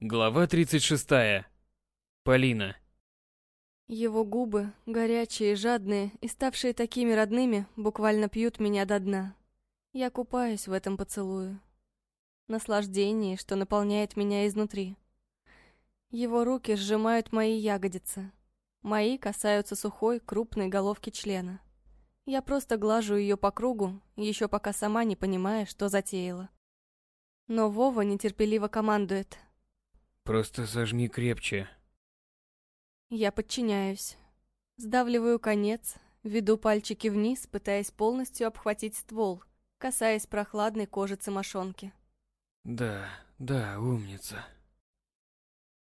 Глава 36. Полина. Его губы, горячие, жадные и ставшие такими родными, буквально пьют меня до дна. Я купаюсь в этом поцелую. Наслаждение, что наполняет меня изнутри. Его руки сжимают мои ягодицы. Мои касаются сухой, крупной головки члена. Я просто глажу ее по кругу, еще пока сама не понимая, что затеяла. Но Вова нетерпеливо командует. Просто сожми крепче. Я подчиняюсь. Сдавливаю конец, веду пальчики вниз, пытаясь полностью обхватить ствол, касаясь прохладной кожицы мошонки. Да, да, умница.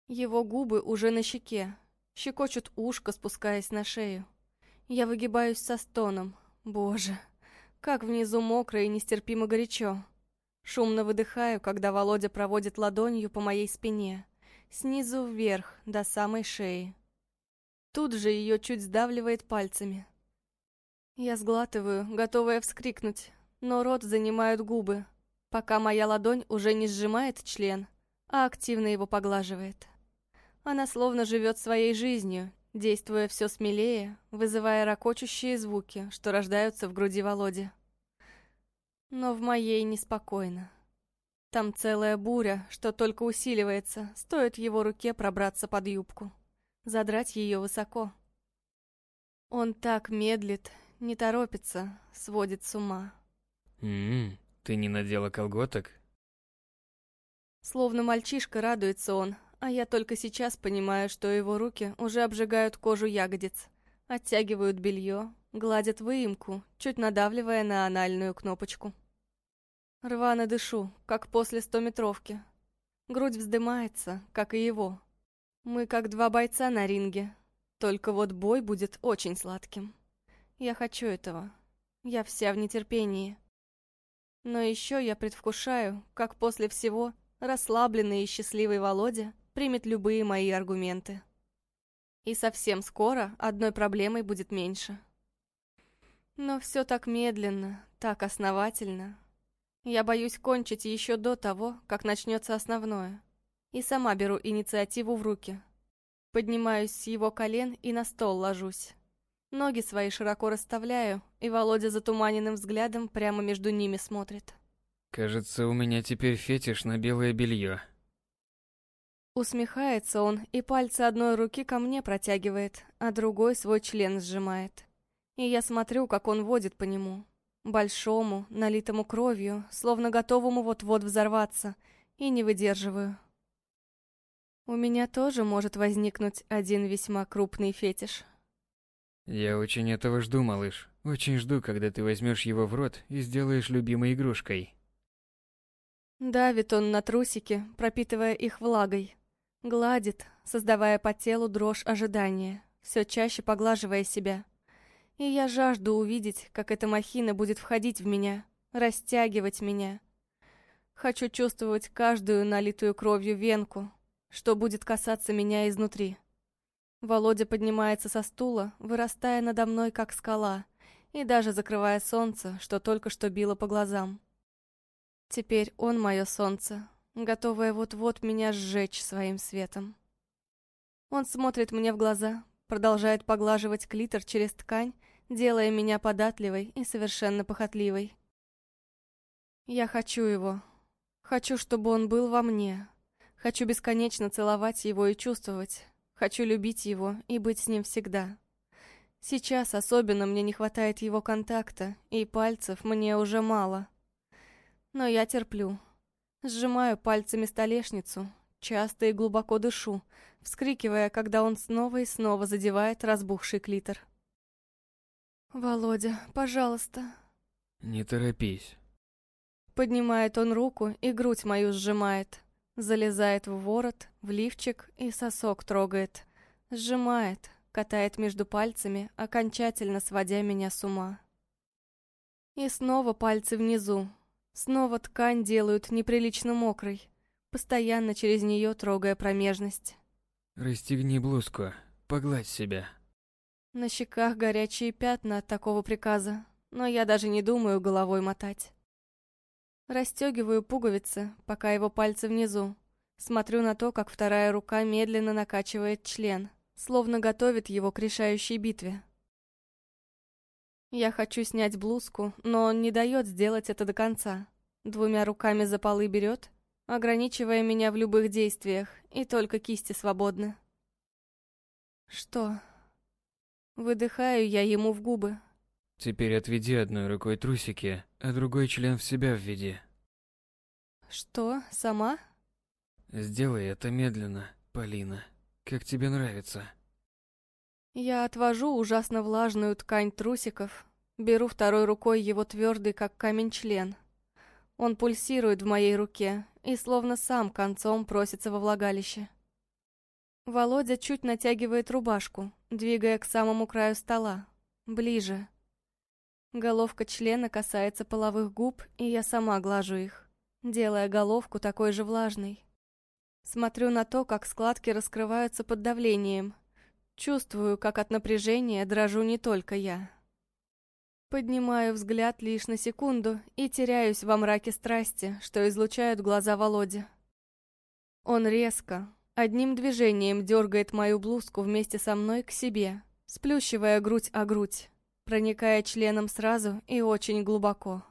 Его губы уже на щеке, щекочут ушко, спускаясь на шею. Я выгибаюсь со стоном. Боже, как внизу мокро и нестерпимо горячо. Шумно выдыхаю, когда Володя проводит ладонью по моей спине, снизу вверх, до самой шеи. Тут же ее чуть сдавливает пальцами. Я сглатываю, готовая вскрикнуть, но рот занимают губы, пока моя ладонь уже не сжимает член, а активно его поглаживает. Она словно живет своей жизнью, действуя все смелее, вызывая ракочущие звуки, что рождаются в груди Володи. Но в моей неспокойно. Там целая буря, что только усиливается, стоит его руке пробраться под юбку. Задрать ее высоко. Он так медлит, не торопится, сводит с ума. Ммм, ты не надела колготок? Словно мальчишка радуется он, а я только сейчас понимаю, что его руки уже обжигают кожу ягодиц, оттягивают белье, гладят выемку, чуть надавливая на анальную кнопочку. Рвано дышу, как после стометровки. Грудь вздымается, как и его. Мы как два бойца на ринге. Только вот бой будет очень сладким. Я хочу этого. Я вся в нетерпении. Но еще я предвкушаю, как после всего расслабленный и счастливый Володя примет любые мои аргументы. И совсем скоро одной проблемой будет меньше. Но все так медленно, так основательно, я боюсь кончить еще до того, как начнется основное. И сама беру инициативу в руки. Поднимаюсь с его колен и на стол ложусь. Ноги свои широко расставляю, и Володя затуманенным взглядом прямо между ними смотрит. Кажется, у меня теперь фетиш на белое белье. Усмехается он и пальцы одной руки ко мне протягивает, а другой свой член сжимает. И я смотрю, как он водит по нему, Большому, налитому кровью, словно готовому вот-вот взорваться, и не выдерживаю. У меня тоже может возникнуть один весьма крупный фетиш. Я очень этого жду, малыш. Очень жду, когда ты возьмешь его в рот и сделаешь любимой игрушкой. Давит он на трусики, пропитывая их влагой. Гладит, создавая по телу дрожь ожидания, все чаще поглаживая себя. И я жажду увидеть, как эта махина будет входить в меня, растягивать меня. Хочу чувствовать каждую налитую кровью венку, что будет касаться меня изнутри. Володя поднимается со стула, вырастая надо мной, как скала, и даже закрывая солнце, что только что било по глазам. Теперь он мое солнце, готовое вот-вот меня сжечь своим светом. Он смотрит мне в глаза, продолжает поглаживать клитор через ткань, делая меня податливой и совершенно похотливой. Я хочу его. Хочу, чтобы он был во мне. Хочу бесконечно целовать его и чувствовать. Хочу любить его и быть с ним всегда. Сейчас особенно мне не хватает его контакта, и пальцев мне уже мало. Но я терплю. Сжимаю пальцами столешницу, часто и глубоко дышу, вскрикивая, когда он снова и снова задевает разбухший клитор. «Володя, пожалуйста». «Не торопись». Поднимает он руку и грудь мою сжимает. Залезает в ворот, в лифчик и сосок трогает. Сжимает, катает между пальцами, окончательно сводя меня с ума. И снова пальцы внизу. Снова ткань делают неприлично мокрой, постоянно через нее трогая промежность. Расстегни блузку, погладь себя. На щеках горячие пятна от такого приказа, но я даже не думаю головой мотать. Растёгиваю пуговицы, пока его пальцы внизу. Смотрю на то, как вторая рука медленно накачивает член, словно готовит его к решающей битве. Я хочу снять блузку, но он не дает сделать это до конца. Двумя руками за полы берет, ограничивая меня в любых действиях, и только кисти свободны. Что? Выдыхаю я ему в губы. Теперь отведи одной рукой трусики, а другой член в себя введи. Что, сама? Сделай это медленно, Полина, как тебе нравится. Я отвожу ужасно влажную ткань трусиков, беру второй рукой его твердый, как камень, член. Он пульсирует в моей руке и словно сам концом просится во влагалище. Володя чуть натягивает рубашку, двигая к самому краю стола. Ближе. Головка члена касается половых губ, и я сама глажу их, делая головку такой же влажной. Смотрю на то, как складки раскрываются под давлением. Чувствую, как от напряжения дрожу не только я. Поднимаю взгляд лишь на секунду и теряюсь во мраке страсти, что излучают глаза Володи. Он резко, одним движением дергает мою блузку вместе со мной к себе, сплющивая грудь о грудь, проникая членом сразу и очень глубоко.